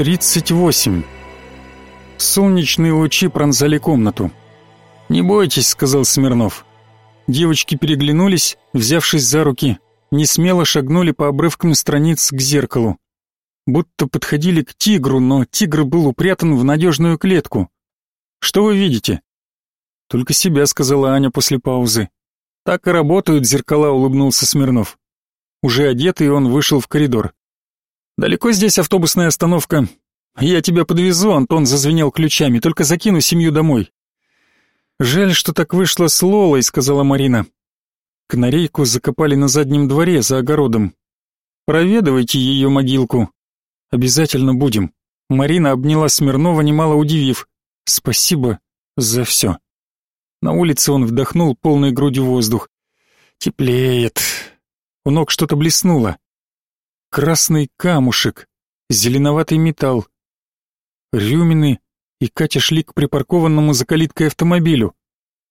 38. Солнечные лучи пронзали комнату. «Не бойтесь», — сказал Смирнов. Девочки переглянулись, взявшись за руки, не смело шагнули по обрывкам страниц к зеркалу. Будто подходили к тигру, но тигр был упрятан в надежную клетку. «Что вы видите?» «Только себя», — сказала Аня после паузы. «Так и работают зеркала», — улыбнулся Смирнов. Уже одетый он вышел в коридор. «Далеко здесь автобусная остановка?» «Я тебя подвезу», — Антон зазвенел ключами, «только закину семью домой». «Жаль, что так вышло с Лолой», — сказала Марина. Канарейку закопали на заднем дворе, за огородом. «Проведывайте ее могилку». «Обязательно будем». Марина обняла Смирнова, немало удивив. «Спасибо за все». На улице он вдохнул полной грудью воздух. «Теплеет». У ног что-то блеснуло. Красный камушек, зеленоватый металл. Рюмины, и Катя шли к припаркованному за калиткой автомобилю.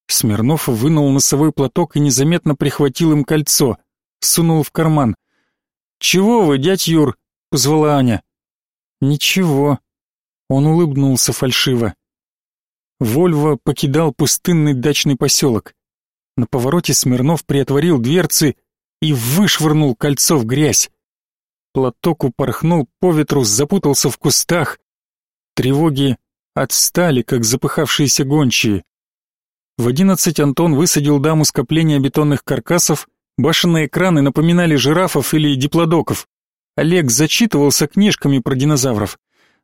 Смирнов вынул носовой платок и незаметно прихватил им кольцо, сунул в карман. «Чего вы, дядь Юр?» — позвала Аня. «Ничего». Он улыбнулся фальшиво. Вольво покидал пустынный дачный поселок. На повороте Смирнов приотворил дверцы и вышвырнул кольцо в грязь. Платок упорхнул по ветру, запутался в кустах. Тревоги отстали, как запыхавшиеся гончие. В одиннадцать Антон высадил даму скопления бетонных каркасов, башенные краны напоминали жирафов или диплодоков. Олег зачитывался книжками про динозавров.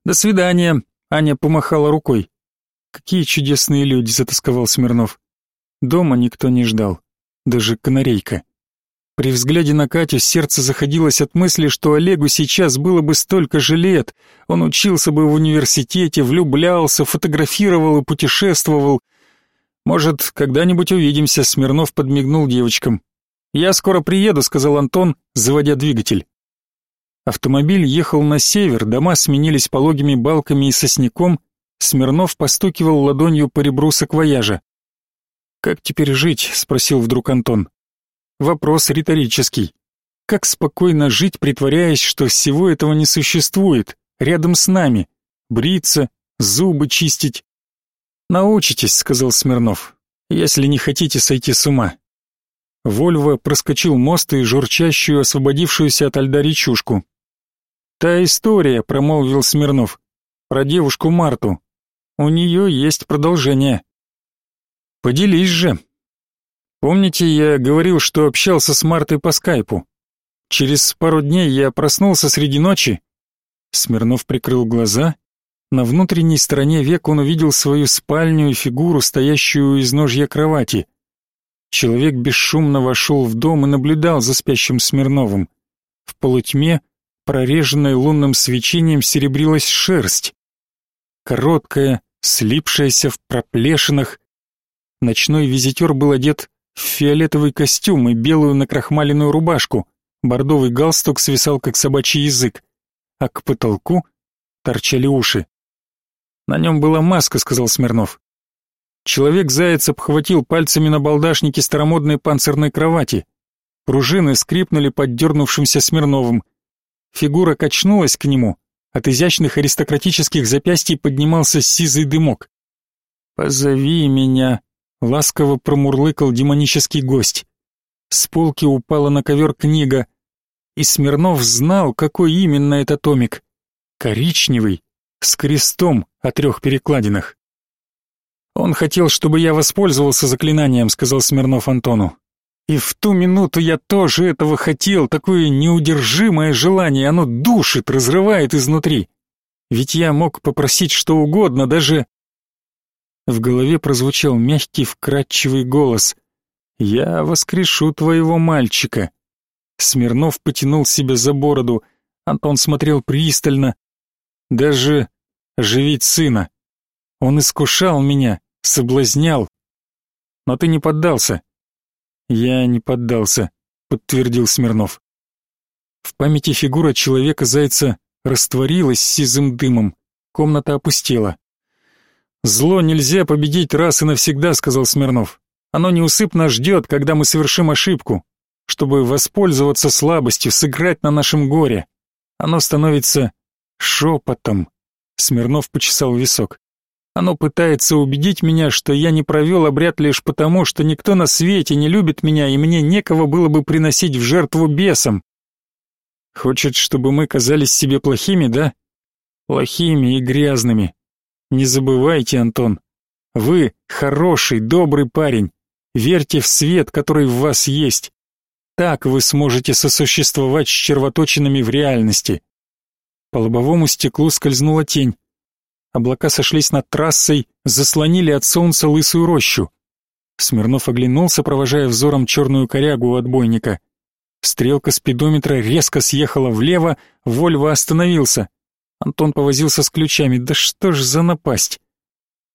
«До свидания», — Аня помахала рукой. «Какие чудесные люди», — затасковал Смирнов. Дома никто не ждал, даже канарейка. При взгляде на Катю сердце заходилось от мысли, что Олегу сейчас было бы столько же лет. Он учился бы в университете, влюблялся, фотографировал и путешествовал. Может, когда-нибудь увидимся, Смирнов подмигнул девочкам. Я скоро приеду, сказал Антон, заводя двигатель. Автомобиль ехал на север, дома сменились пологими балками и сосняком. Смирнов постукивал ладонью по ребру саквояжа. Как теперь жить? спросил вдруг Антон. Вопрос риторический. Как спокойно жить, притворяясь, что всего этого не существует, рядом с нами? Бриться, зубы чистить? Научитесь, сказал Смирнов, если не хотите сойти с ума. Вольво проскочил мост и журчащую, освободившуюся от льда речушку. «Та история», — промолвил Смирнов, — «про девушку Марту. У нее есть продолжение». «Поделись же», Помните, я говорил, что общался с Мартой по скайпу? Через пару дней я проснулся среди ночи. Смирнов прикрыл глаза. На внутренней стороне век он увидел свою спальню и фигуру, стоящую у изножья кровати. Человек бесшумно вошел в дом и наблюдал за спящим Смирновым. В полутьме, прореженной лунным свечением, серебрилась шерсть. Короткая, слипшаяся в проплешинах. Ночной визитер был одет фиолетовый костюм и белую накрахмаленную рубашку, бордовый галстук свисал как собачий язык, а к потолку торчали уши. «На нем была маска», — сказал Смирнов. Человек-заяц обхватил пальцами на балдашнике старомодной панцирной кровати. Пружины скрипнули под дернувшимся Смирновым. Фигура качнулась к нему. От изящных аристократических запястий поднимался сизый дымок. «Позови меня», ласково промурлыкал демонический гость. С полки упала на ковер книга, и Смирнов знал, какой именно это томик. Коричневый, с крестом о трех перекладинах. «Он хотел, чтобы я воспользовался заклинанием», — сказал Смирнов Антону. «И в ту минуту я тоже этого хотел, такое неудержимое желание, оно душит, разрывает изнутри. Ведь я мог попросить что угодно, даже в голове прозвучал мягкий вкрадчивый голос. «Я воскрешу твоего мальчика». Смирнов потянул себя за бороду. Антон смотрел пристально. «Даже оживить сына. Он искушал меня, соблазнял. Но ты не поддался». «Я не поддался», — подтвердил Смирнов. В памяти фигура человека-зайца растворилась сизым дымом. Комната опустела. «Зло нельзя победить раз и навсегда», — сказал Смирнов. «Оно неусыпно ждет, когда мы совершим ошибку, чтобы воспользоваться слабостью, сыграть на нашем горе. Оно становится шепотом, Смирнов почесал висок. Оно пытается убедить меня, что я не провел обряд лишь потому, что никто на свете не любит меня, и мне некого было бы приносить в жертву бесам. Хочет, чтобы мы казались себе плохими, да? Плохими и грязными. Не забывайте, Антон. Вы хороший, добрый парень. Верьте в свет, который в вас есть. Так вы сможете сосуществовать с червоточинами в реальности. По лобовому стеклу скользнула тень. Облака сошлись над трассой, заслонили от солнца лысую рощу. Смирнов оглянулся, провожая взором черную корягу у отбойника. Стрелка спидометра резко съехала влево, Вольво остановился. Антон повозился с ключами. Да что ж за напасть?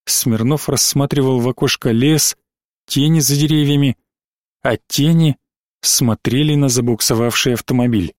Смирнов рассматривал в окошко лес, тени за деревьями, а тени смотрели на забуксовавший автомобиль.